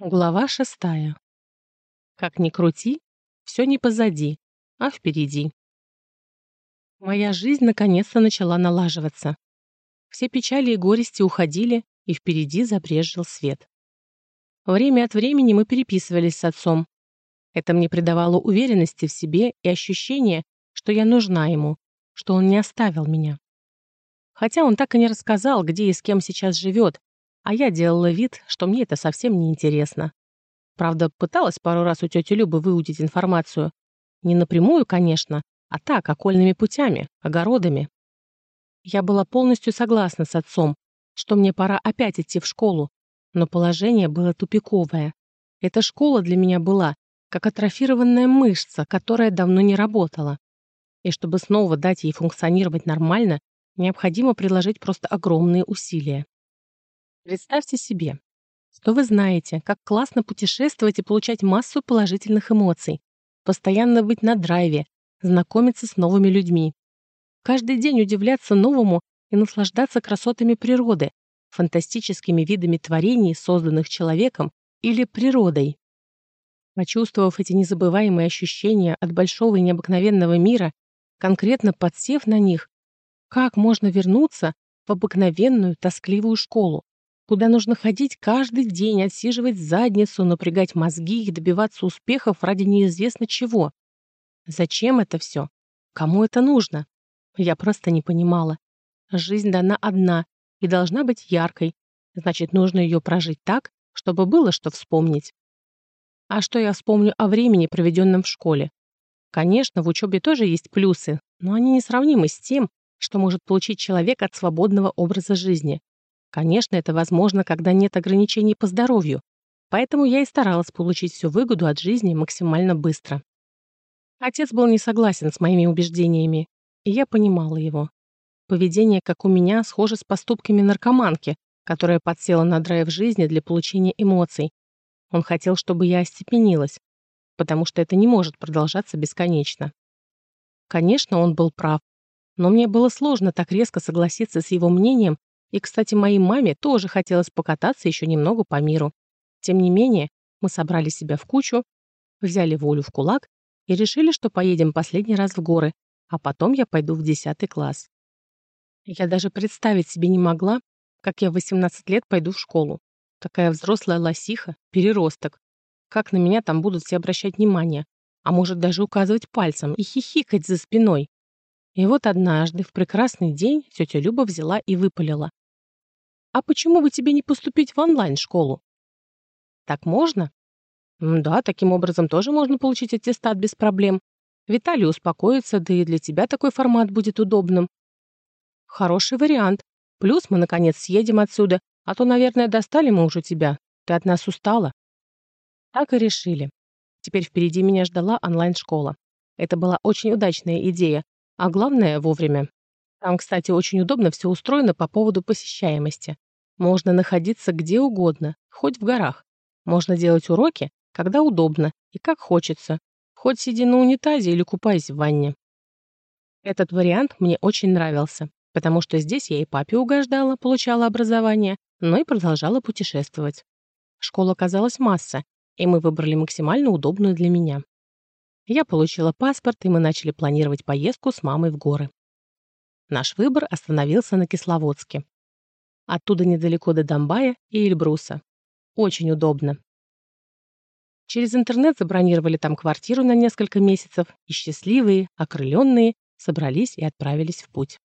Глава шестая. Как ни крути, все не позади, а впереди. Моя жизнь наконец-то начала налаживаться. Все печали и горести уходили, и впереди забрежил свет. Время от времени мы переписывались с отцом. Это мне придавало уверенности в себе и ощущение, что я нужна ему, что он не оставил меня. Хотя он так и не рассказал, где и с кем сейчас живет, а я делала вид, что мне это совсем не интересно. Правда, пыталась пару раз у тети Любы выудить информацию. Не напрямую, конечно, а так, окольными путями, огородами. Я была полностью согласна с отцом, что мне пора опять идти в школу, но положение было тупиковое. Эта школа для меня была как атрофированная мышца, которая давно не работала. И чтобы снова дать ей функционировать нормально, необходимо приложить просто огромные усилия. Представьте себе, что вы знаете, как классно путешествовать и получать массу положительных эмоций, постоянно быть на драйве, знакомиться с новыми людьми. Каждый день удивляться новому и наслаждаться красотами природы, фантастическими видами творений, созданных человеком или природой. Почувствовав эти незабываемые ощущения от большого и необыкновенного мира, конкретно подсев на них, как можно вернуться в обыкновенную тоскливую школу, куда нужно ходить каждый день, отсиживать задницу, напрягать мозги и добиваться успехов ради неизвестно чего. Зачем это все? Кому это нужно? Я просто не понимала. Жизнь дана одна и должна быть яркой, значит, нужно ее прожить так, чтобы было что вспомнить. А что я вспомню о времени, проведенном в школе? Конечно, в учебе тоже есть плюсы, но они несравнимы с тем, что может получить человек от свободного образа жизни. Конечно, это возможно, когда нет ограничений по здоровью, поэтому я и старалась получить всю выгоду от жизни максимально быстро. Отец был не согласен с моими убеждениями, и я понимала его. Поведение, как у меня, схоже с поступками наркоманки, которая подсела на драйв жизни для получения эмоций. Он хотел, чтобы я остепенилась, потому что это не может продолжаться бесконечно. Конечно, он был прав, но мне было сложно так резко согласиться с его мнением и, кстати, моей маме тоже хотелось покататься еще немного по миру. Тем не менее, мы собрали себя в кучу, взяли волю в кулак и решили, что поедем последний раз в горы, а потом я пойду в 10 класс. Я даже представить себе не могла, как я в 18 лет пойду в школу. Такая взрослая лосиха, переросток. Как на меня там будут все обращать внимание, а может даже указывать пальцем и хихикать за спиной. И вот однажды, в прекрасный день, тетя Люба взяла и выпалила. «А почему бы тебе не поступить в онлайн-школу?» «Так можно?» «Да, таким образом тоже можно получить аттестат без проблем. Виталий успокоится, да и для тебя такой формат будет удобным». «Хороший вариант. Плюс мы, наконец, съедем отсюда, а то, наверное, достали мы уже тебя. Ты от нас устала». Так и решили. Теперь впереди меня ждала онлайн-школа. Это была очень удачная идея, а главное, вовремя. Там, кстати, очень удобно все устроено по поводу посещаемости. Можно находиться где угодно, хоть в горах. Можно делать уроки, когда удобно и как хочется. Хоть сиди на унитазе или купаясь в ванне. Этот вариант мне очень нравился, потому что здесь я и папе угождала, получала образование, но и продолжала путешествовать. Школа оказалась масса, и мы выбрали максимально удобную для меня. Я получила паспорт, и мы начали планировать поездку с мамой в горы. Наш выбор остановился на Кисловодске. Оттуда недалеко до Домбая и Эльбруса. Очень удобно. Через интернет забронировали там квартиру на несколько месяцев, и счастливые, окрыленные, собрались и отправились в путь.